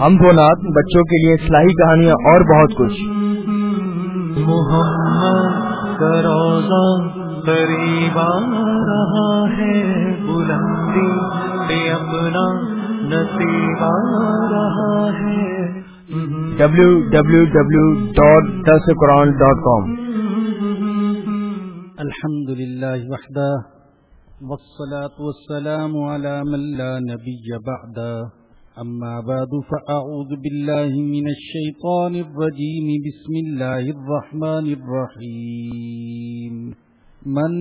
ہم دو نات بچوں کے لیے اصلاحی کہانیاں اور بہت کچھ۔ محمد روزہ قریب رہا ہے بلندی پہ اپنا نصیب آ رہا ہے۔ W W W dot this Quran dot com الحمد للہ وحدہ والصلاة والسلام على من لا نبي بعده أما بعد فأعوذ بالله من الشيطان الرجيم. بسم الله الرحمن الرحيم. من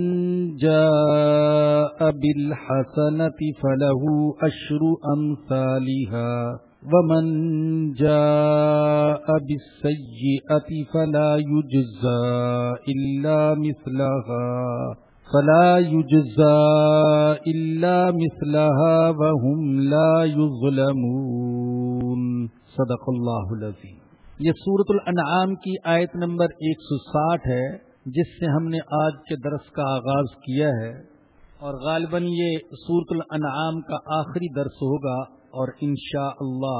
جاء بالحسنة فله أشر أمثالها. ومن جاء بالسيئة فلا يجزى إلا مثلها. فلا يجزى إلا مثلها وهم لا يظلمون. صدق اللہ العظیم. یہ سورت الانعام کی آیت نمبر 160 ہے، جس سے ہم نے آج کے درس کا آغاز کیا ہے۔ اور غالباً یہ سورت الانعام کا آخری درس ہوگا اور انشاء اللہ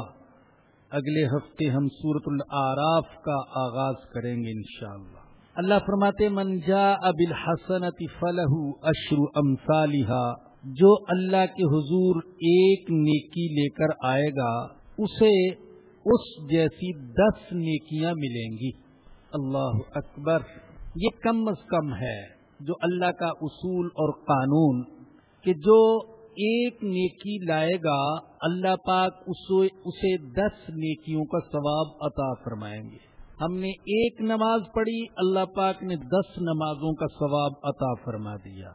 اگلے ہفتے ہم سورت العراف کا آغاز کریں گے انشاءاللہ۔ اللہ فرماتے من جا اب الحسنت فلح اشر امثالہ جو اللہ کے حضور ایک نیکی لے کر آئے گا، اسے اس جیسی دس نیکیاں ملیں گی۔ اللہ اکبر۔ یہ کم از کم ہے جو اللہ کا اصول اور قانون کہ جو ایک نیکی لائے گا، اللہ پاک اسے دس نیکیوں کا ثواب عطا فرمائیں گے۔ ہم نے ایک نماز پڑھی، اللہ پاک نے دس نمازوں کا ثواب عطا فرما دیا۔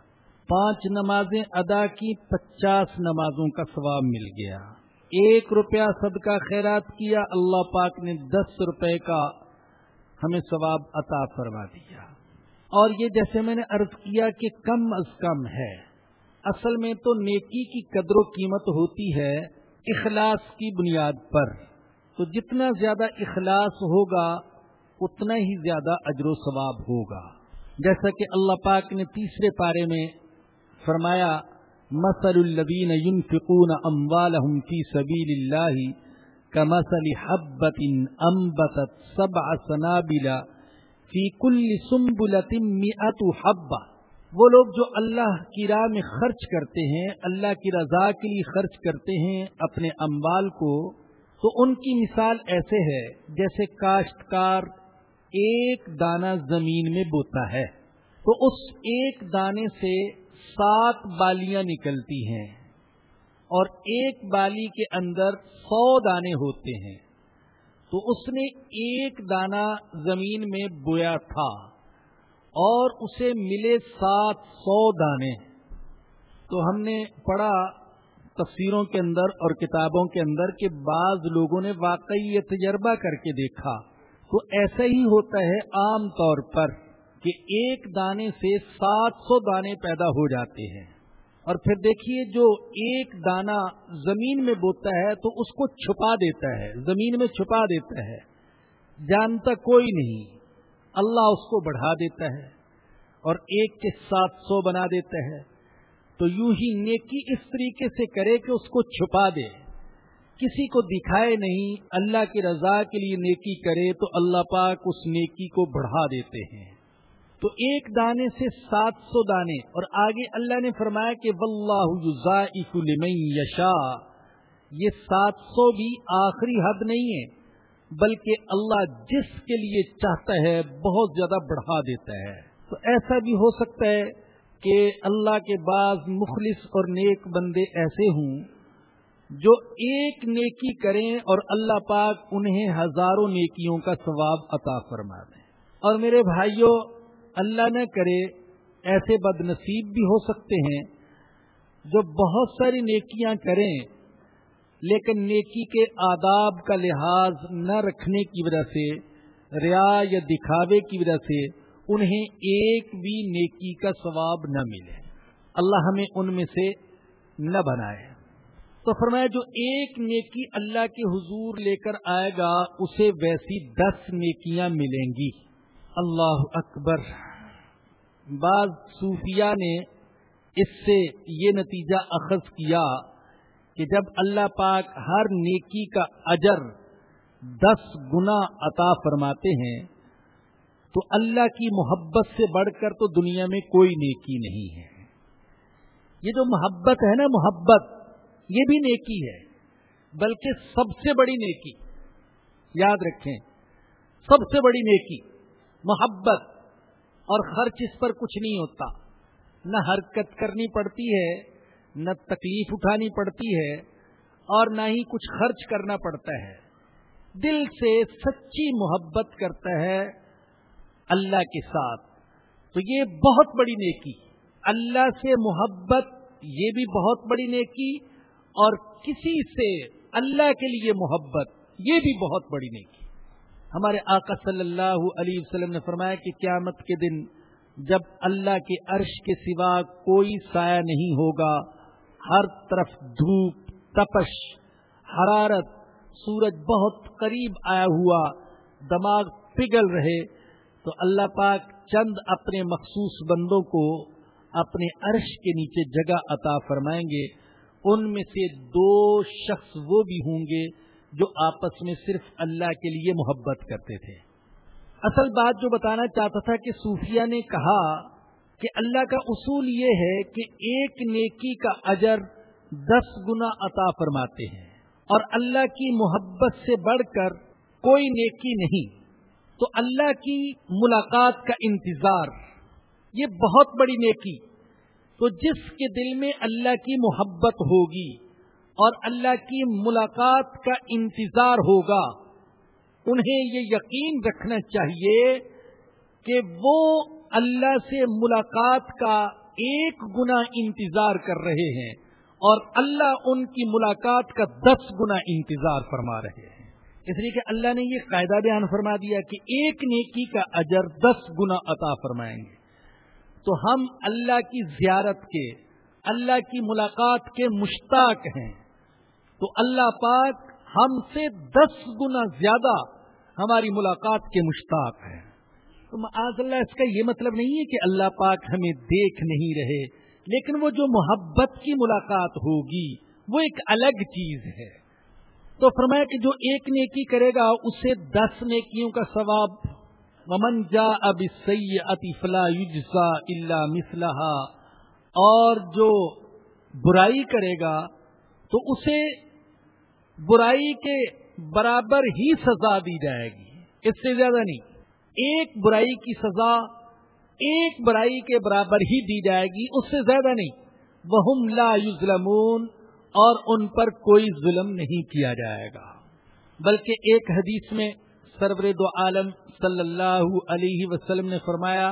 پانچ نمازیں ادا کی، پچاس نمازوں کا ثواب مل گیا۔ ایک روپیہ صدقہ خیرات کیا، اللہ پاک نے دس روپے کا ہمیں ثواب عطا فرما دیا۔ اور یہ جیسے میں نے عرض کیا کہ کم از کم ہے۔ اصل میں تو نیکی کی قدر و قیمت ہوتی ہے اخلاص کی بنیاد پر۔ تو جتنا زیادہ اخلاص ہوگا اتنا ہی زیادہ اجر و ثواب ہوگا۔ جیسا کہ اللہ پاک نے تیسرے پارے میں فرمایا مسل الدین ينفقون اموالهم في سبيل الله كمثل حبة انبتت سبع سنابل في كل سنبلة مئة حبة۔ وہ لوگ جو اللہ کی راہ میں خرچ کرتے ہیں، اللہ کی رضا کے لیے خرچ کرتے ہیں اپنے اموال کو، تو ان کی مثال ایسے ہے، جیسے کاشتکار ایک دانہ زمین میں بوتا ہے، تو اس ایک دانے سے سات بالیاں نکلتی ہیں اور ایک بالی کے اندر سو دانے ہوتے ہیں۔ تو اس نے ایک دانہ زمین میں بویا تھا اور اسے ملے سات سو دانے۔ تو ہم نے پڑھا تفسیروں کے اندر اور کتابوں کے اندر کہ بعض لوگوں نے واقعی یہ تجربہ کر کے دیکھا۔ تو ایسا ہی ہوتا ہے عام طور پر کہ ایک دانے سے سات سو دانے پیدا ہو جاتے ہیں۔ اور پھر دیکھیے جو ایک دانہ زمین میں بوتا ہے تو اس کو چھپا دیتا ہے، زمین میں چھپا دیتا ہے۔ جانتا کوئی نہیں، اللہ اس کو بڑھا دیتا ہے اور ایک کے سات سو بنا دیتا ہے۔ تو یوں ہی نیکی اس طریقے سے کرے کہ اس کو چھپا دے۔ کسی کو دکھائے نہیں، اللہ کی رضا کے لیے نیکی کرے تو اللہ پاک اس نیکی کو بڑھا دیتے ہیں۔ تو ایک دانے سے سات سو دانے۔ اور آگے اللہ نے فرمایا کہ لمن یشا یہ سات سو بھی آخری حد نہیں ہے، بلکہ اللہ جس کے لیے چاہتا ہے بہت زیادہ بڑھا دیتا ہے۔ تو ایسا بھی ہو سکتا ہے کہ اللہ کے بعض مخلص اور نیک بندے ایسے ہوں جو ایک نیکی کریں اور اللہ پاک انہیں ہزاروں نیکیوں کا ثواب عطا فرما دیں اور میرے بھائیوں اللہ نہ کرے ایسے بد نصیب بھی ہو سکتے ہیں جو بہت ساری نیکیاں کریں، لیکن نیکی کے آداب کا لحاظ نہ رکھنے کی وجہ سے ریا یا دکھاوے کی وجہ سے انہیں ایک بھی نیکی کا ثواب نہ ملے۔ اللہ ہمیں ان میں سے نہ بنائے۔ تو فرمایا جو ایک نیکی اللہ کے حضور لے کر آئے گا، اسے ویسی دس نیکیاں ملیں گی۔ اللہ اکبر۔ بعض صوفیہ نے اس سے یہ نتیجہ اخذ کیا کہ جب اللہ پاک ہر نیکی کا اجر دس گنا عطا فرماتے ہیں، تو اللہ کی محبت سے بڑھ کر تو دنیا میں کوئی نیکی نہیں ہے۔ یہ جو محبت ہے نا، محبت یہ بھی نیکی ہے، بلکہ سب سے بڑی نیکی، یاد رکھیں، سب سے بڑی نیکی، محبت اور خرچ اس پر کچھ نہیں ہوتا۔ نہ حرکت کرنی پڑتی ہے، نہ تکلیف اٹھانی پڑتی ہے، اور نہ ہی کچھ خرچ کرنا پڑتا ہے۔ دل سے سچی محبت کرتا ہے اللہ کے ساتھ۔ تو یہ بہت بڑی نیکی۔ اللہ سے محبت، یہ بھی بہت بڑی نیکی۔ اور کسی سے اللہ کے لیے محبت، یہ بھی بہت بڑی نیکی ہمارے آقا صلی اللہ علیہ وسلم نے فرمایا کہ قیامت کے دن جب اللہ کے عرش کے سوا کوئی سایہ نہیں ہوگا، ہر طرف دھوپ، تپش، حرارت، سورج بہت قریب آیا ہوا، دماغ پگھل رہے، تو اللہ پاک چند اپنے مخصوص بندوں کو اپنے عرش کے نیچے جگہ عطا فرمائیں گے۔ ان میں سے دو شخص وہ بھی ہوں گے جو آپس میں صرف اللہ کے لیے محبت کرتے تھے۔ اصل بات جو بتانا چاہتا تھا کہ صوفیہ نے کہا کہ اللہ کا اصول یہ ہے کہ ایک نیکی کا اجر دس گنا عطا فرماتے ہیں اور اللہ کی محبت سے بڑھ کر کوئی نیکی نہیں۔ تو اللہ کی ملاقات کا انتظار، یہ بہت بڑی نیکی۔ تو جس کے دل میں اللہ کی محبت ہوگی اور اللہ کی ملاقات کا انتظار ہوگا، انہیں یہ یقین رکھنا چاہیے کہ وہ اللہ سے ملاقات کا ایک گنا انتظار کر رہے ہیں اور اللہ ان کی ملاقات کا دس گنا انتظار فرما رہے ہیں۔ اس لیے کہ اللہ نے یہ قاعدہ بیان فرما دیا کہ ایک نیکی کا اجر دس گنا عطا فرمائیں گے۔ تو ہم اللہ کی زیارت کے، اللہ کی ملاقات کے مشتاق ہیں۔ تو اللہ پاک ہم سے دس گنا زیادہ ہماری ملاقات کے مشتاق ہیں۔ تو معاذ اللہ، اس کا یہ مطلب نہیں ہے کہ اللہ پاک ہمیں دیکھ نہیں رہے، لیکن وہ جو محبت کی ملاقات ہوگی، وہ ایک الگ چیز ہے۔ تو فرمایا کہ جو ایک نیکی کرے گا، اسے دس نیکیوں کا ثواب ومن جا اب سی اطفلا یوجسا اللہ مسلح اور جو برائی کرے گا، تو اسے برائی کے برابر ہی سزا دی جائے گی۔ اس سے زیادہ نہیں۔ ایک برائی کی سزا ایک برائی کے برابر ہی دی جائے گی، اس سے زیادہ نہیں۔ وہ لا یظلمون اور ان پر کوئی ظلم نہیں کیا جائے گا۔ بلکہ ایک حدیث میں سرور دو عالم صلی اللہ علیہ وسلم نے فرمایا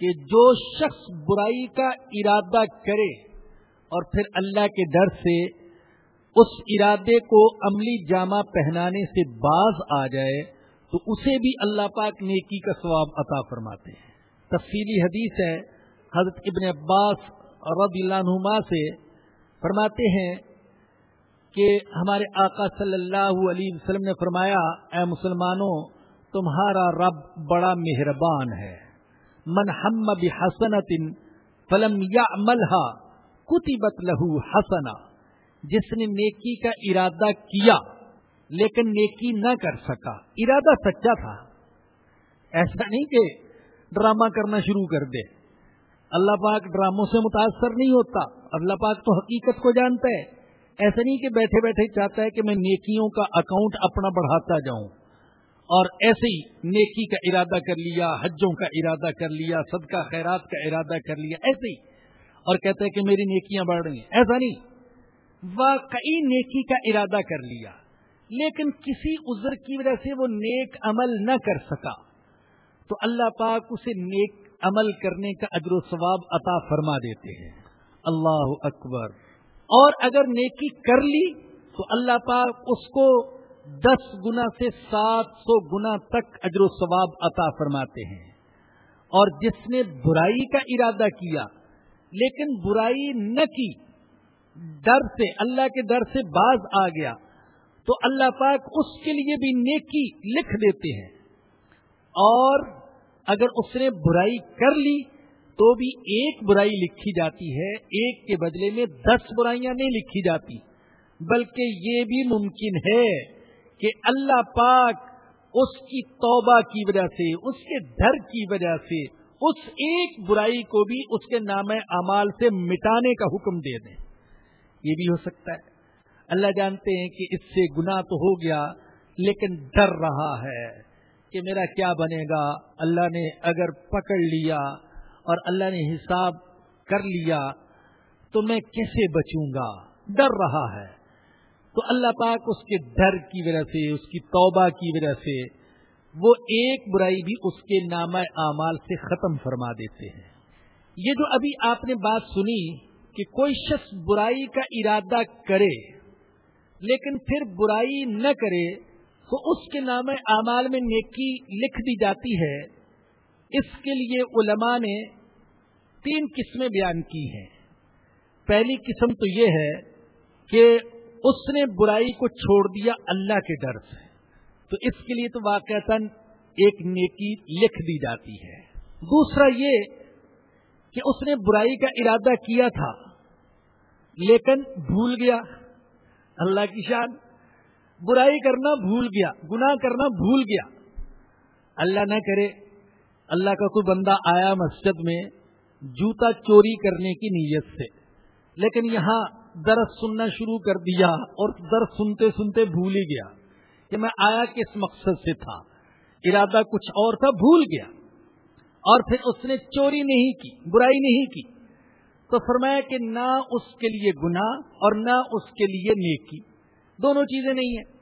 کہ جو شخص برائی کا ارادہ کرے اور پھر اللہ کے ڈر سے اس ارادے کو عملی جامہ پہنانے سے باز آ جائے تو اسے بھی اللہ پاک نیکی کا ثواب عطا فرماتے ہیں۔ تفصیلی حدیث ہے، حضرت ابن عباس رضی اللہ عنہما سے فرماتے ہیں کہ ہمارے آقا صلی اللہ علیہ وسلم نے فرمایا، اے مسلمانوں، تمہارا رب بڑا مہربان ہے۔ من ہم بحسنت فلم یا ملحا کتبت لہو حسنا۔ جس نے نیکی کا ارادہ کیا لیکن نیکی نہ کر سکا۔ ارادہ سچا تھا۔ ایسا نہیں کہ ڈرامہ کرنا شروع کر دے۔ اللہ پاک ڈراموں سے متاثر نہیں ہوتا۔ اللہ پاک تو حقیقت کو جانتا ہے۔ ایسا نہیں کہ بیٹھے بیٹھے چاہتا ہے کہ میں نیکیوں کا اکاؤنٹ اپنا بڑھاتا جاؤں اور ایسے ہی نیکی کا ارادہ کر لیا، حجوں کا ارادہ کر لیا، صدقہ خیرات کا ارادہ کر لیا، ایسے ہی۔ اور کہتا ہے کہ میری نیکیاں بڑھ رہی ہیں۔ ایسا نہیں۔ واقعی نیکی کا ارادہ کر لیا، لیکن کسی عذر کی وجہ سے وہ نیک عمل نہ کر سکا۔ تو اللہ پاک اسے نیک عمل کرنے کا اجر و ثواب عطا فرما دیتے ہیں۔ اللہ اکبر۔ اور اگر نیکی کر لی تو اللہ پاک اس کو دس گنا سے سات سو گنا تک اجر و ثواب عطا فرماتے ہیں۔ اور جس نے برائی کا ارادہ کیا، لیکن برائی نہ کی، ڈر سے، اللہ کے ڈر سے باز آ گیا، تو اللہ پاک اس کے لیے بھی نیکی لکھ دیتے ہیں۔ اور اگر اس نے برائی کر لی تو بھی ایک برائی لکھی جاتی ہے، ایک کے بدلے میں دس برائیاں نہیں لکھی جاتی۔ بلکہ یہ بھی ممکن ہے کہ اللہ پاک اس کی توبہ کی وجہ سے، اس کے ڈر کی وجہ سے، اس ایک برائی کو بھی اس کے نام امال سے مٹانے کا حکم دے دیں یہ بھی ہو سکتا ہے۔ اللہ جانتے ہیں کہ اس سے گناہ تو ہو گیا، لیکن ڈر رہا ہے کہ میرا کیا بنے گا؟ اللہ نے اگر پکڑ لیا اور اللہ نے حساب کر لیا تو میں کیسے بچوں گا؟ ڈر رہا ہے۔ تو اللہ پاک اس کے ڈر کی وجہ سے، اس کی توبہ کی وجہ سے وہ ایک برائی بھی اس کے نام اعمال سے ختم فرما دیتے ہیں۔ یہ جو ابھی آپ نے بات سنی کہ کوئی شخص برائی کا ارادہ کرے لیکن پھر برائی نہ کرے، تو اس کے نام اعمال میں نیکی لکھ دی جاتی ہے۔ اس کے لیے علماء نے تین قسمیں بیان کی ہیں۔ پہلی قسم تو یہ ہے کہ اس نے برائی کو چھوڑ دیا اللہ کے ڈر سے۔ تو اس کے لیے تو واقع ایک نیکی لکھ دی جاتی ہے۔ دوسرا یہ کہ اس نے برائی کا ارادہ کیا تھا، لیکن بھول گیا۔ اللہ کی شان، برائی کرنا بھول گیا، گناہ کرنا بھول گیا۔ اللہ نہ کرے اللہ کا کوئی بندہ آیا مسجد میں جوتا چوری کرنے کی نیت سے، لیکن یہاں درس سننا شروع کر دیا اور درس سنتے سنتے بھول ہی گیا کہ میں آیا کس مقصد سے تھا۔ ارادہ کچھ اور تھا، بھول گیا۔ اور پھر اس نے چوری نہیں کی، برائی نہیں کی۔ تو فرمایا کہ نہ اس کے لیے گنا اور نہ اس کے لیے نیکی۔ دونوں چیزیں نہیں ہیں۔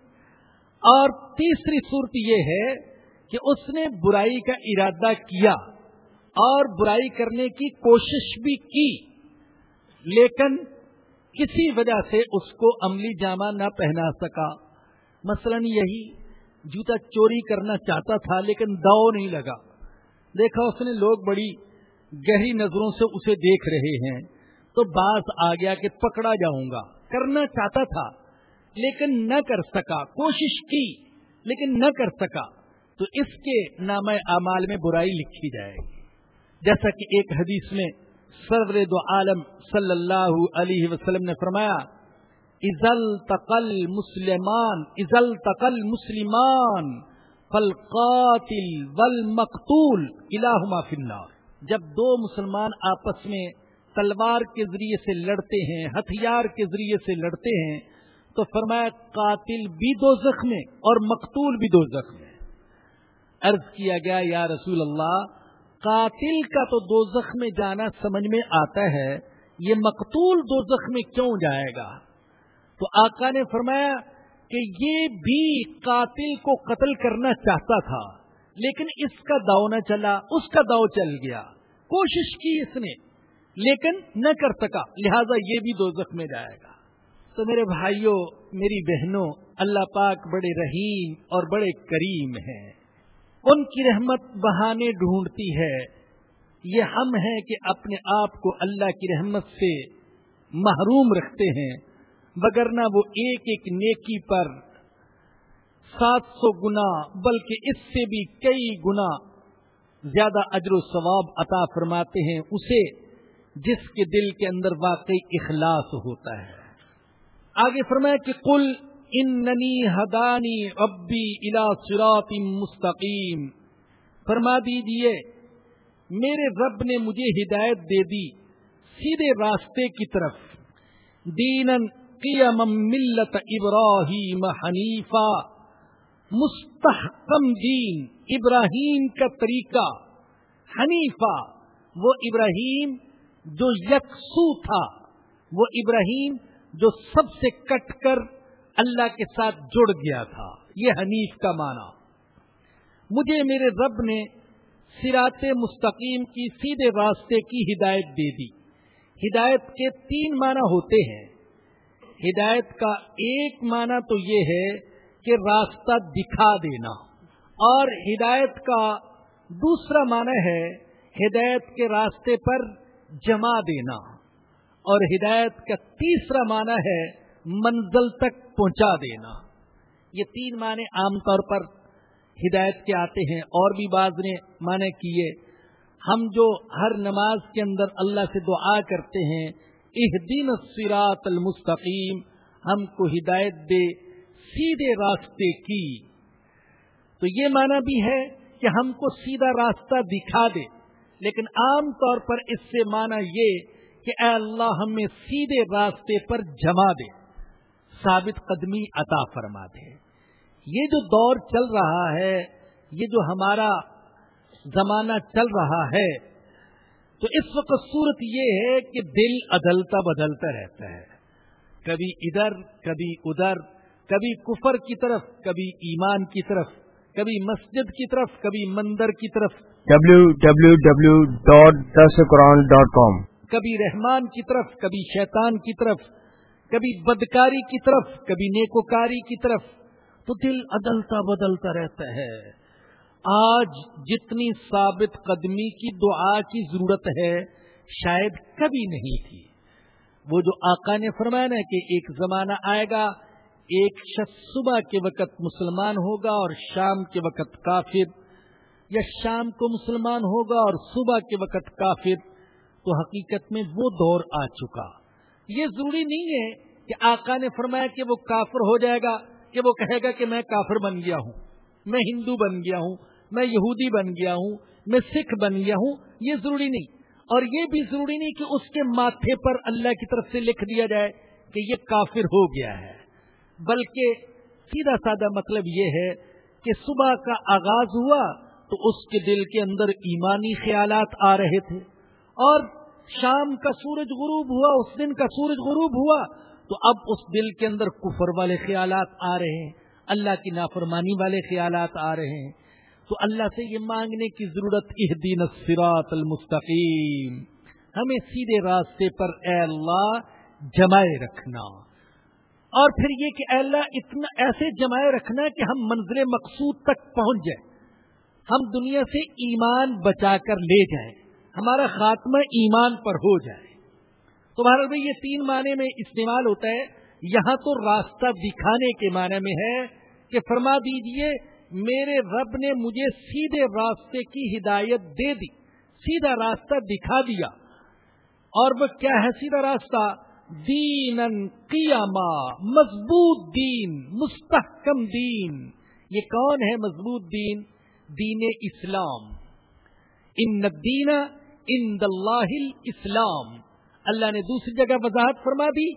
اور تیسری صورت یہ ہے کہ اس نے برائی کا ارادہ کیا اور برائی کرنے کی کوشش بھی کی، لیکن کسی وجہ سے اس کو عملی جامہ نہ پہنا سکا۔ مثلا یہی جوتا چوری کرنا چاہتا تھا، لیکن داؤ نہیں لگا۔ دیکھا اس نے لوگ بڑی گہری نظروں سے اسے دیکھ رہے ہیں۔ تو باز آ گیا کہ پکڑا جاؤں گا۔ کرنا چاہتا تھا، لیکن نہ کر سکا۔ کوشش کی، لیکن نہ کر سکا۔ تو اس کے نام اعمال میں برائی لکھی جائے گی۔ جیسا کہ ایک حدیث میں سرور دو عالم صلی اللہ علیہ وسلم نے فرمایا، ازل تقل مسلمان، ازل تقل مسلمان فلقاتل ول مقتول الہما جب دو مسلمان آپس میں تلوار کے ذریعے سے لڑتے ہیں، ہتھیار کے ذریعے سے لڑتے ہیں، تو فرمایا، قاتل بھی دو زخم اور مقتول بھی دو زخم عرض کیا گیا، یا رسول اللہ، قاتل کا تو دو زخم جانا سمجھ میں آتا ہے، یہ مقتول دو زخم کیوں جائے گا؟ تو آقا نے فرمایا کہ یہ بھی قاتل کو قتل کرنا چاہتا تھا، لیکن اس کا داؤ نہ چلا، اس کا داؤ چل گیا۔ کوشش کی اس نے، لیکن نہ کر سکا، لہذا یہ بھی دو میں جائے گا۔ تو میرے بھائیوں، میری بہنوں، اللہ پاک بڑے رحیم اور بڑے کریم ہیں۔ ان کی رحمت بہانے ڈھونڈتی ہے۔ یہ ہم ہیں کہ اپنے آپ کو اللہ کی رحمت سے محروم رکھتے ہیں بگرنا وہ ایک ایک نیکی پر سات سو گنا، بلکہ اس سے بھی کئی گنا زیادہ اجر و ثواب عطا فرماتے ہیں، اسے جس کے دل کے اندر واقعی اخلاص ہوتا ہے۔ آگے فرمایا کہ کل اننی ہدانی ابی الا سراط مستقیم فرما دیجیے میرے رب نے مجھے ہدایت دے دی سیدھے راستے کی طرف۔ دینن قیم ملت ابراہیم حنیفہ مستحکم دین، ابراہیم کا طریقہ۔ حنیفہ وہ ابراہیم جو یکسو تھا۔ وہ ابراہیم جو سب سے کٹ کر اللہ کے ساتھ جڑ گیا تھا۔ یہ حنیف کا معنی۔ مجھے میرے رب نے سرات مستقیم کی سیدھے راستے کی ہدایت دے دی۔ ہدایت کے تین معنی ہوتے ہیں۔ ہدایت کا ایک معنی تو یہ ہے کہ راستہ دکھا دینا۔ اور ہدایت کا دوسرا معنی ہے ہدایت کے راستے پر جما دینا۔ اور ہدایت کا تیسرا معنی ہے منزل تک پہنچا دینا۔ یہ تین معنی عام طور پر ہدایت کے آتے ہیں۔ اور بھی بعض نے معنی کیے۔ ہم جو ہر نماز کے اندر اللہ سے دعا کرتے ہیں اح دن سراط المستقیم، ہم کو ہدایت دے سیدھے راستے کی۔ تو یہ معنی بھی ہے کہ ہم کو سیدھا راستہ دکھا دے۔ لیکن عام طور پر اس سے مانا یہ کہ اے اللہ ہمیں سیدھے راستے پر جما دے۔ ثابت قدمی عطا فرما دے یہ جو دور چل رہا ہے یہ جو ہمارا زمانہ چل رہا ہے تو اس وقت صورت یہ ہے کہ دل عدلتا بدلتا رہتا ہے۔ کبھی ادھر کبھی ادھر کبھی کفر کی طرف کبھی ایمان کی طرف کبھی مسجد کی طرف کبھی مندر کی طرف۔ ڈبلو کبھی رحمان کی طرف کبھی شیطان کی طرف۔ کبھی بدکاری کی طرف، کبھی نیکوکاری کی طرف۔ تو دل عدلتا بدلتا رہتا ہے۔ آج جتنی ثابت قدمی کی دعا کی ضرورت ہے، شاید کبھی نہیں تھی۔ وہ جو آقا نے فرمایا نا کہ ایک زمانہ آئے گا، ایک شخص صبح کے وقت مسلمان ہوگا اور شام کے وقت کافر، یا شام کو مسلمان ہوگا اور صبح کے وقت کافر، تو حقیقت میں وہ دور آ چکا۔ یہ ضروری نہیں ہے کہ آقا نے فرمایا کہ وہ کافر ہو جائے گا، کہ وہ کہے گا کہ میں کافر بن گیا ہوں، میں ہندو بن گیا ہوں، میں یہودی بن گیا ہوں، میں سکھ بن گیا ہوں، یہ ضروری نہیں۔ اور یہ بھی ضروری نہیں کہ اس کے ماتھے پر اللہ کی طرف سے لکھ دیا جائے کہ یہ کافر ہو گیا ہے۔ بلکہ سیدھا سادہ مطلب یہ ہے کہ صبح کا آغاز ہوا تو اس کے دل کے اندر ایمانی خیالات آ رہے تھے اور شام کا سورج غروب ہوا، اس دن کا سورج غروب ہوا، تو اب اس دل کے اندر کفر والے خیالات آ رہے ہیں، اللہ کی نافرمانی والے خیالات آ رہے ہیں۔ تو اللہ سے یہ مانگنے کی ضرورت دین سراط المستقیم۔ ہمیں سیدھے راستے پر اے اللہ جمائے رکھنا۔ اور پھر یہ کہ اے اللہ اتنا ایسے جمائے رکھنا کہ ہم منزل مقصود تک پہنچ جائیں۔ ہم دنیا سے ایمان بچا کر لے جائیں۔ ہمارا خاتمہ ایمان پر ہو جائے۔ تو بھارت بھائی یہ تین معنی میں استعمال ہوتا ہے۔ یہاں تو راستہ دکھانے کے معنی میں ہے کہ فرما دیجیے، میرے رب نے مجھے سیدھے راستے کی ہدایت دے دی، سیدھا راستہ دکھا دیا۔ اور وہ کیا ہے سیدھا راستہ؟ دین قیاما، مضبوط دین، مستحکم دین۔ یہ کون ہے مضبوط دین؟ دین اسلام۔ ان دین ان اللہ اسلام اللہ نے دوسری جگہ وضاحت فرما دی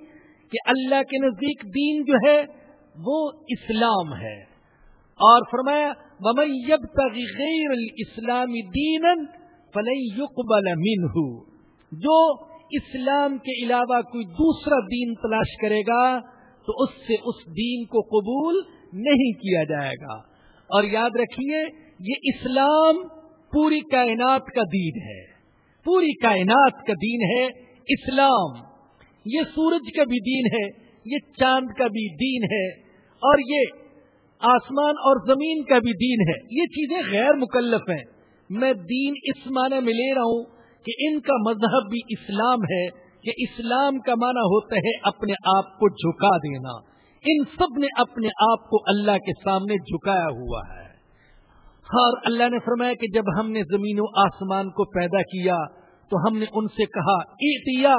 کہ اللہ کے نزدیک دین جو ہے وہ اسلام ہے۔ اور فرمایا ممیب غیر الاسلام دین فلن يقبل جو اسلام کے علاوہ کوئی دوسرا دین تلاش کرے گا، تو اس سے اس دین کو قبول نہیں کیا جائے گا۔ اور یاد رکھیے، یہ اسلام پوری کائنات کا دین ہے۔ پوری کائنات کا دین ہے اسلام۔ یہ سورج کا بھی دین ہے، یہ چاند کا بھی دین ہے، اور یہ آسمان اور زمین کا بھی دین ہے۔ یہ چیزیں غیر مکلف ہیں۔ میں دین اس معنی میں لے رہا ہوں کہ ان کا مذہب بھی اسلام ہے کہ اسلام کا معنی ہوتا ہے اپنے آپ کو جھکا دینا۔ ان سب نے اپنے آپ کو اللہ کے سامنے جھکایا ہوا ہے۔ اور اللہ نے فرمایا کہ جب ہم نے زمین و آسمان کو پیدا کیا تو ہم نے ان سے کہا ایٹیا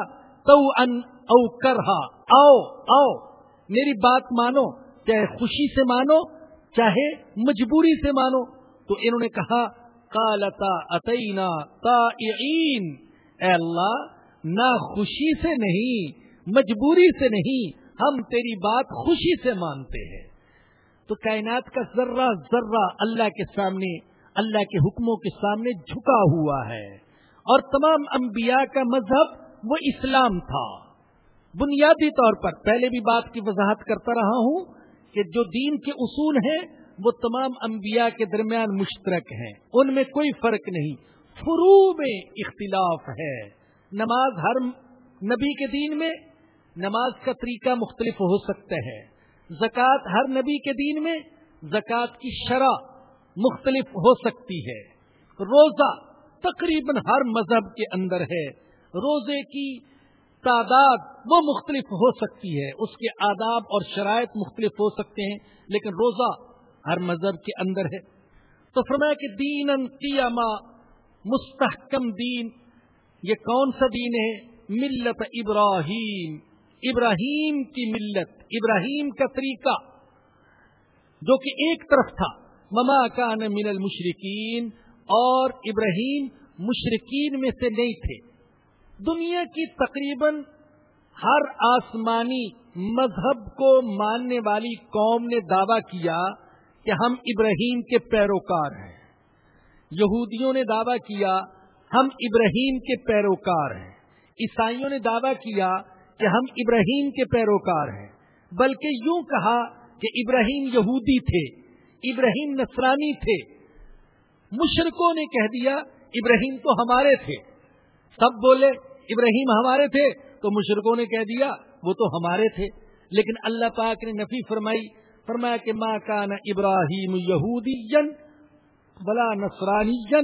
تو ان او کرہا۔ آؤ آؤ، میری بات مانو، چاہے خوشی سے مانو، چاہے مجبوری سے مانو۔ تو انہوں نے کہا کالتا اتینا تا اے اللہ، نہ خوشی سے نہیں، مجبوری سے نہیں، ہم تیری بات خوشی سے مانتے ہیں۔ تو کائنات کا ذرہ ذرہ اللہ کے سامنے، اللہ کے حکموں کے سامنے جھکا ہوا ہے۔ اور تمام انبیاء کا مذہب وہ اسلام تھا۔ بنیادی طور پر پہلے بھی بات کی وضاحت کرتا رہا ہوں کہ جو دین کے اصول ہیں، وہ تمام انبیاء کے درمیان مشترک ہیں۔ ان میں کوئی فرق نہیں۔ فرو میں اختلاف ہے۔ نماز ہر نبی کے دین میں نماز کا طریقہ مختلف ہو سکتا ہے۔ زکوٰۃ ہر نبی کے دین میں زکوٰۃ کی شرح مختلف ہو سکتی ہے۔ روزہ تقریباً ہر مذہب کے اندر ہے۔ روزے کی تعداد وہ مختلف ہو سکتی ہے۔ اس کے آداب اور شرائط مختلف ہو سکتے ہیں، لیکن روزہ ہر مذہب کے اندر ہے۔ تو فرمایا کہ دین قیامہ مستحکم دین، یہ کون سا دین ہے؟ ملت ابراہیم۔ ابراہیم کی ملت، ابراہیم کا طریقہ، جو کہ ایک طرف تھا مما کان من المشرقین اور ابراہیم مشرقین میں سے نہیں تھے۔ دنیا کی تقریباً ہر آسمانی مذہب کو ماننے والی قوم نے دعویٰ کیا کہ ہم ابراہیم کے پیروکار ہیں۔ یہودیوں نے دعویٰ کیا، ہم ابراہیم کے پیروکار ہیں۔ عیسائیوں نے دعویٰ کیا کہ ہم ابراہیم کے پیروکار ہیں۔ بلکہ یوں کہا کہ ابراہیم یہودی تھے، ابراہیم نصرانی تھے۔ مشرقوں نے کہہ دیا، ابراہیم تو ہمارے تھے۔ سب بولے، ابراہیم ہمارے تھے۔ تو مشرقوں نے کہہ دیا، وہ تو ہمارے تھے۔ لیکن اللہ پاک نے نفی فرمائی، فرمایا کہ ماں کان ابراہیم یہودی بلا نسرانی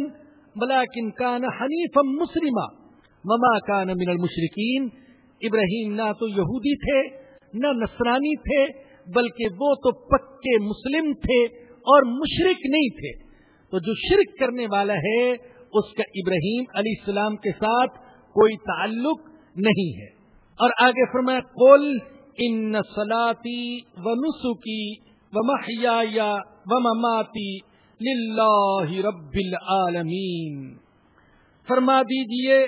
بلا کن کان حنیف مسلمہ مما کان من المشرقین ابراہیم نہ تو یہودی تھے، نہ نصرانی تھے، بلکہ وہ تو پکے مسلم تھے اور مشرق نہیں تھے۔ تو جو شرک کرنے والا ہے، اس کا ابراہیم علیہ السلام کے ساتھ کوئی تعلق نہیں ہے۔ اور آگے فرمایا کل ان سلاتی و نسخی و محیا و مماتی رب العالمین۔ فرما دیجیے،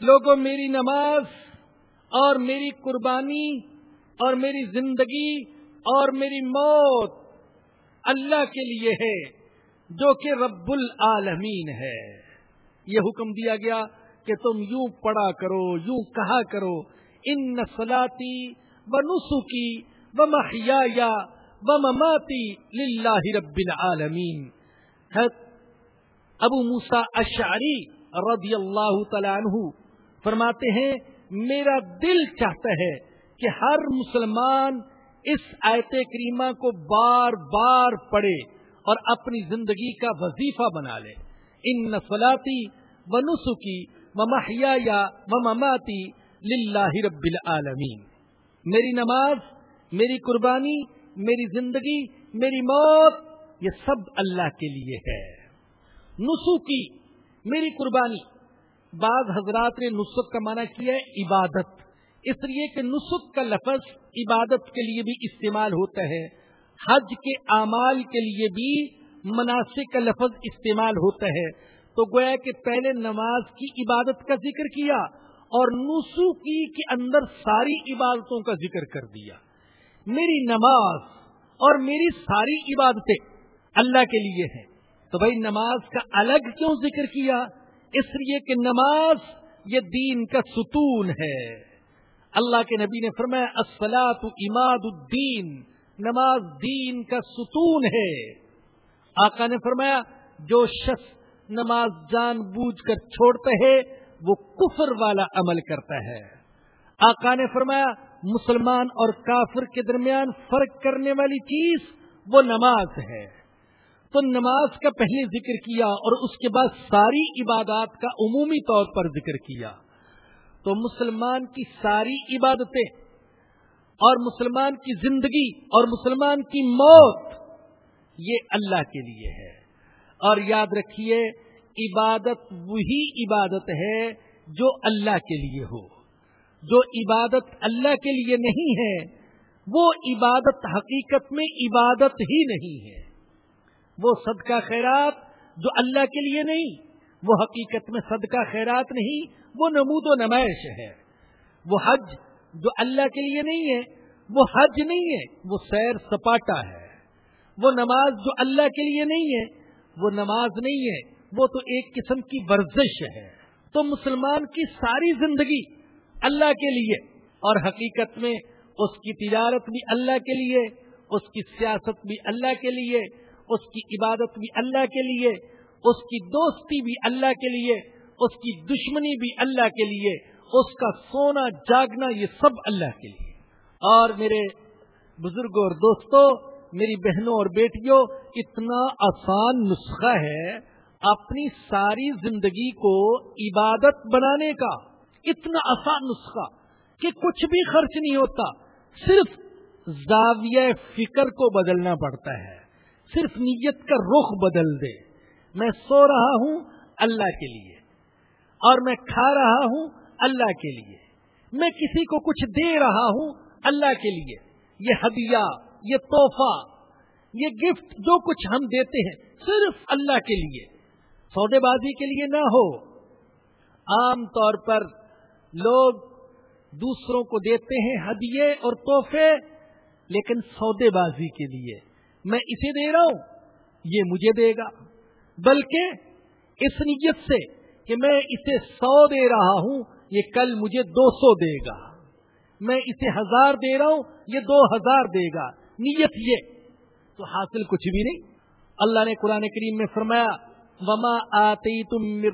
لوگوں میری نماز اور میری قربانی اور میری زندگی اور میری موت اللہ کے لیے ہے، جو کہ رب العالمین ہے۔ یہ حکم دیا گیا کہ تم یوں پڑھا کرو، یوں کہا کرو، ان نسلاتی و نسخی و محیا و مماتی رب العالمین۔ ابو موسا اشعری رضی اللہ تعالیٰ عنہ فرماتے ہیں میرا دل چاہتا ہے کہ ہر مسلمان اس آیت کریمہ کو بار بار پڑھے اور اپنی زندگی کا وظیفہ بنا لے۔ ان نسلاتی و نسخی و محیا و مماتی رب العالمین میری نماز، میری قربانی، میری زندگی، میری موت، یہ سب اللہ کے لیے ہے۔ نسخی میری قربانی۔ بعض حضرات نے نسخ کا معنی کیا ہے عبادت۔ اس لیے کہ نسخ کا لفظ عبادت کے لیے بھی استعمال ہوتا ہے۔ حج کے اعمال کے لیے بھی مناسب کا لفظ استعمال ہوتا ہے۔ تو گویا کہ پہلے نماز کی عبادت کا ذکر کیا اور نسخی کے اندر ساری عبادتوں کا ذکر کر دیا۔ میری نماز اور میری ساری عبادتیں اللہ کے لیے ہیں۔ تو بھائی نماز کا الگ کیوں ذکر کیا؟ اس لیے کہ نماز یہ دین کا ستون ہے۔ اللہ کے نبی نے فرمایا اسفلاط اماد الدین، نماز دین کا ستون ہے۔ آقا نے فرمایا، جو شخص نماز جان بوجھ کر چھوڑتا ہے، وہ کفر والا عمل کرتا ہے۔ آقا نے فرمایا، مسلمان اور کافر کے درمیان فرق کرنے والی چیز وہ نماز ہے۔ تو نماز کا پہلے ذکر کیا اور اس کے بعد ساری عبادات کا عمومی طور پر ذکر کیا۔ تو مسلمان کی ساری عبادتیں اور مسلمان کی زندگی اور مسلمان کی موت یہ اللہ کے لیے ہے۔ اور یاد رکھیے، عبادت وہی عبادت ہے جو اللہ کے لیے ہو۔ جو عبادت اللہ کے لیے نہیں ہے، وہ عبادت حقیقت میں عبادت ہی نہیں ہے۔ وہ صدقہ خیرات جو اللہ کے لیے نہیں، وہ حقیقت میں صدقہ خیرات نہیں، وہ نمود و نمائش ہے۔ وہ حج جو اللہ کے لیے نہیں ہے، وہ حج نہیں ہے، وہ سیر سپاٹا ہے۔ وہ نماز جو اللہ کے لیے نہیں ہے، وہ نماز نہیں ہے، وہ تو ایک قسم کی ورزش ہے۔ تو مسلمان کی ساری زندگی اللہ کے لیے اور حقیقت میں اس کی تجارت بھی اللہ کے لیے، اس کی سیاست بھی اللہ کے لیے اس کی عبادت بھی اللہ کے لیے، اس کی دوستی بھی اللہ کے لیے، اس کی دشمنی بھی اللہ کے لیے، اس کا سونا جاگنا یہ سب اللہ کے لیے۔ اور میرے بزرگوں اور دوستوں میری بہنوں اور بیٹیوں، اتنا آسان نسخہ ہے اپنی ساری زندگی کو عبادت بنانے کا۔ اتنا آسان نسخہ کہ کچھ بھی خرچ نہیں ہوتا، صرف زاویہ فکر کو بدلنا پڑتا ہے۔ صرف نیت کا رخ بدل دے۔ میں سو رہا ہوں اللہ کے لیے اور میں کھا رہا ہوں اللہ کے لیے۔ میں کسی کو کچھ دے رہا ہوں اللہ کے لیے۔ یہ ہدیہ، یہ تحفہ، یہ گفٹ جو کچھ ہم دیتے ہیں صرف اللہ کے لیے۔ سودے بازی کے لیے نہ ہو۔ عام طور پر لوگ دوسروں کو دیتے ہیں ہدیے اور تحفے، لیکن سودے بازی کے لیے۔ میں اسے دے رہا ہوں، یہ مجھے دے گا۔ بلکہ اس نیت سے کہ میں اسے سو دے رہا ہوں، یہ کل مجھے دو سو دے گا۔ میں اسے ہزار دے رہا ہوں، یہ دو ہزار دے گا۔ نیت یہ۔ تو حاصل کچھ بھی نہیں۔ اللہ نے قرآن کریم میں فرمایا، وما آتی تم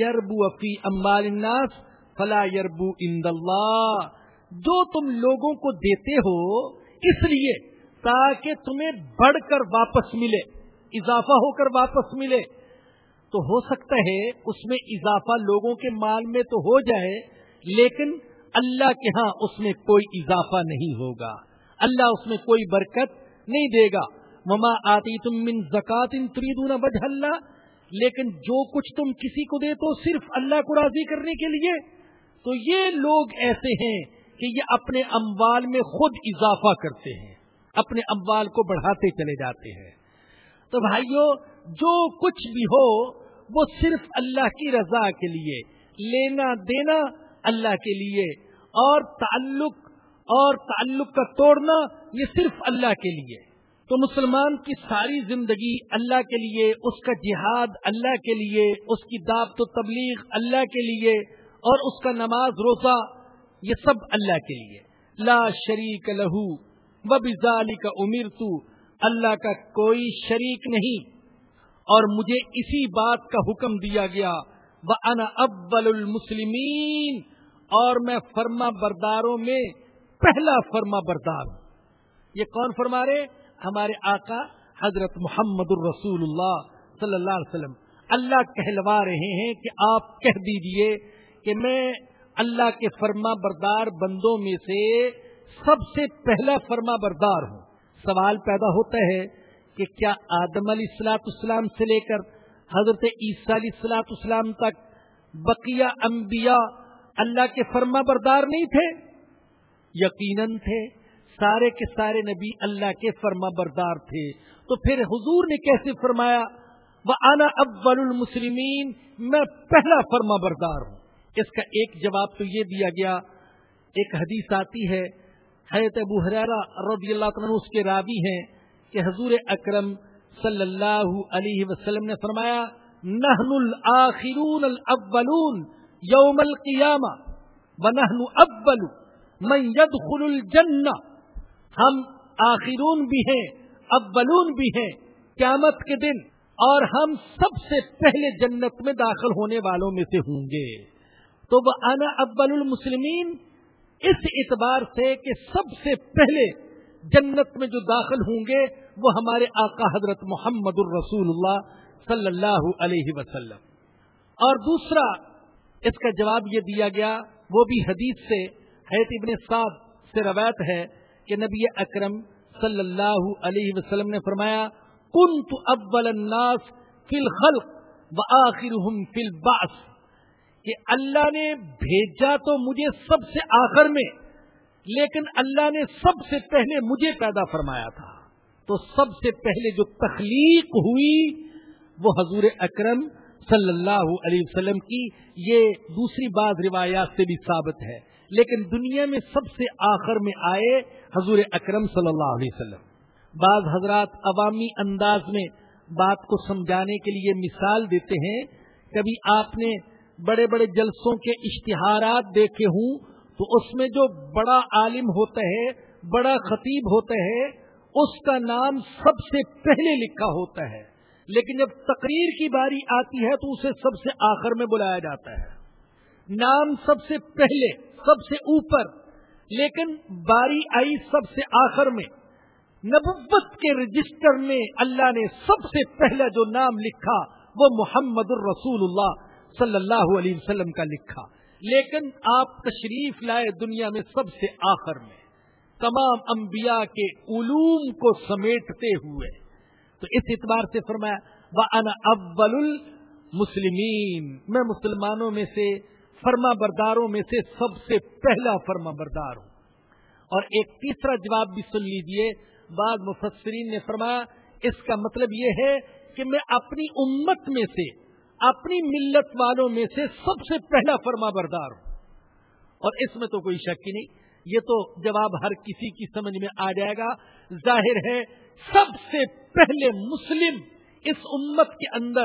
یربو فی امبال الناس فلا یربو اند اللہ جو تم لوگوں کو دیتے ہو، اس لیے تاکہ تمہیں بڑھ کر واپس ملے، اضافہ ہو کر واپس ملے۔ تو ہو سکتا ہے اس میں اضافہ لوگوں کے مال میں تو ہو جائے، لیکن اللہ کے ہاں اس میں کوئی اضافہ نہیں ہوگا۔ اللہ اس میں کوئی برکت نہیں دے گا۔ مما آتی تم من زکات ان تریدون بج اللہ لیکن جو کچھ تم کسی کو دے تو صرف اللہ کو راضی کرنے کے لیے۔ تو یہ لوگ ایسے ہیں کہ یہ اپنے اموال میں خود اضافہ کرتے ہیں۔ اپنے اموال کو بڑھاتے چلے جاتے ہیں۔ تو بھائیوں، جو کچھ بھی ہو، وہ صرف اللہ کی رضا کے لیے، لینا دینا اللہ کے لیے، اور تعلق اور تعلق کا توڑنا، یہ صرف اللہ کے لیے۔ تو مسلمان کی ساری زندگی اللہ کے لیے، اس کا جہاد اللہ کے لیے، اس کی دعوت و تبلیغ اللہ کے لیے، اور اس کا نماز روزہ، یہ سب اللہ کے لیے۔ لا شریک لہو۔ بزالی کا امیر تو اللہ کا کوئی شریک نہیں اور مجھے اسی بات کا حکم دیا گیا وہ ان ابل المسلمین اور میں فرما برداروں میں پہلا فرما بردار ہوں۔ یہ کون فرما رہے؟ ہمارے آقا حضرت محمد الرسول اللہ صلی اللہ علیہ وسلم۔ اللہ کہلوا رہے ہیں کہ آپ کہہ دیجیے کہ میں اللہ کے فرما بردار بندوں میں سے سب سے پہلا فرما بردار ہوں۔ سوال پیدا ہوتا ہے کہ کیا آدم علیہ السلاط اسلام سے لے کر حضرت عیسیٰ علیہ السلاط اسلام تک بقیہ انبیاء اللہ کے فرما بردار نہیں تھے؟ یقیناً تھے۔ سارے کے سارے نبی اللہ کے فرما بردار تھے۔ تو پھر حضور نے کیسے فرمایا؟ وہ آنا ابل المسلمین میں پہلا فرما بردار ہوں۔ اس کا ایک جواب تو یہ دیا گیا، ایک حدیث آتی ہے حیرت ابو حرارا رضی اللہ عنہ اس کے راوی ہیں کہ حضور اکرم صلی اللہ علیہ وسلم نے فرمایا نہن الاخرون الاولون یوم القیامہ ونہن اول من يدخل الجنہ۔ ہم آخرون بھی ہیں، اولون بھی ہیں، قیامت کے دن، اور ہم سب سے پہلے جنت میں داخل ہونے والوں میں سے ہوں گے۔ تو وہ انا اول المسلمین اس اعتبار سے کہ سب سے پہلے جنت میں جو داخل ہوں گے وہ ہمارے آقا حضرت محمد الرسول اللہ صلی اللہ علیہ وسلم۔ اور دوسرا، اس کا جواب یہ دیا گیا، وہ بھی حدیث سے حیت ابن صاحب سے روایت ہے کہ نبی اکرم صلی اللہ علیہ وسلم نے فرمایا کن تو اول الناس فی الخلق و آخر فی الباس کہ اللہ نے بھیجا تو مجھے سب سے آخر میں، لیکن اللہ نے سب سے پہلے مجھے پیدا فرمایا تھا۔ تو سب سے پہلے جو تخلیق ہوئی وہ حضور اکرم صلی اللہ علیہ وسلم کی۔ یہ دوسری بعض روایات سے بھی ثابت ہے۔ لیکن دنیا میں سب سے آخر میں آئے حضور اکرم صلی اللہ علیہ وسلم۔ بعض حضرات عوامی انداز میں بات کو سمجھانے کے لیے مثال دیتے ہیں۔ کبھی آپ نے بڑے بڑے جلسوں کے اشتہارات دیکھے ہوں، تو اس میں جو بڑا عالم ہوتا ہے بڑا خطیب ہوتا ہے اس کا نام سب سے پہلے لکھا ہوتا ہے۔ لیکن جب تقریر کی باری آتی ہے، تو اسے سب سے آخر میں بلایا جاتا ہے۔ نام سب سے پہلے، سب سے اوپر، لیکن باری آئی سب سے آخر میں۔ نبوت کے رجسٹر میں اللہ نے سب سے پہلا جو نام لکھا، وہ محمد الرسول اللہ۔ صلی اللہ علیہ وسلم کا لکھا، لیکن آپ تشریف لائے دنیا میں سب سے آخر میں، تمام انبیاء کے علوم کو سمیٹتے ہوئے۔ تو اس اعتبار سے فرمایا وہ ان اول المسلمین میں مسلمانوں میں سے، فرما برداروں میں سے سب سے پہلا فرما بردار ہوں۔ اور ایک تیسرا جواب بھی سن لیجیے بعض مفسرین نے فرمایا، اس کا مطلب یہ ہے کہ میں اپنی امت میں سے اپنی ملت والوں میں سے سب سے پہلا فرما بردار ہوں۔ اور اس میں تو کوئی شک ہی نہیں، یہ تو جواب ہر کسی کی سمجھ میں آ جائے گا۔ ظاہر ہے، سب سے پہلے مسلم اس امت کے اندر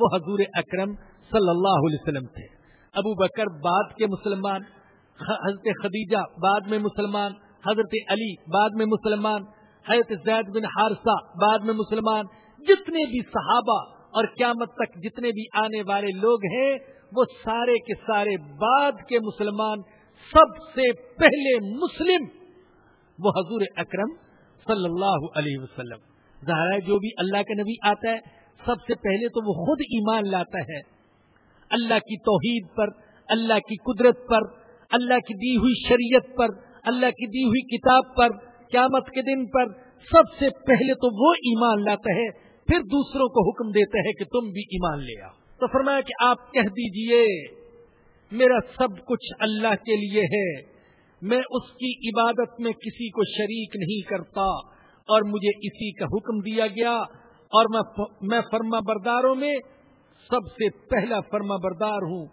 وہ حضور اکرم صلی اللہ علیہ وسلم تھے۔ ابو بکر بعد کے مسلمان حضرت خدیجہ بعد میں مسلمان، حضرت علی بعد میں مسلمان، حضرت زید بن حارثہ بعد میں مسلمان، جتنے بھی صحابہ اور قیامت تک جتنے بھی آنے والے لوگ ہیں، وہ سارے کے سارے بعد کے مسلمان سب سے پہلے مسلم، وہ حضور اکرم صلی اللہ علیہ وسلم۔ ظاہر جو بھی اللہ کا نبی آتا ہے، سب سے پہلے تو وہ خود ایمان لاتا ہے۔ اللہ کی توحید پر، اللہ کی قدرت پر، اللہ کی دی ہوئی شریعت پر، اللہ کی دی ہوئی کتاب پر، قیامت کے دن پر سب سے پہلے تو وہ ایمان لاتا ہے۔ پھر دوسروں کو حکم دیتا ہے کہ تم بھی ایمان لے آؤ۔ تو فرمایا کہ آپ کہہ دیجیے، میرا سب کچھ اللہ کے لیے ہے۔ میں اس کی عبادت میں کسی کو شریک نہیں کرتا اور مجھے اسی کا حکم دیا گیا۔ اور میں فرما برداروں میں سب سے پہلا فرما بردار ہوں۔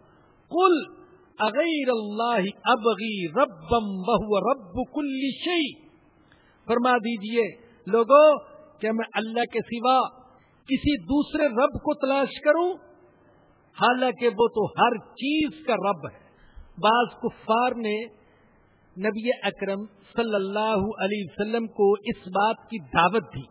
کل اغیر اللہ ابغی ربم بہو رب کل شی فرما دیجیے لوگوں کہ میں اللہ کے سوا کسی دوسرے رب کو تلاش کروں؟ حالانکہ وہ تو ہر چیز کا رب ہے۔ بعض کفار نے نبی اکرم صلی اللہ علیہ وسلم کو اس بات کی دعوت دی۔